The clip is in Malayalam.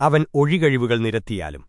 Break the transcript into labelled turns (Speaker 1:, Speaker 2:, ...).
Speaker 1: അവൻ ഒഴികഴിവുകൾ നിരത്തിയാലും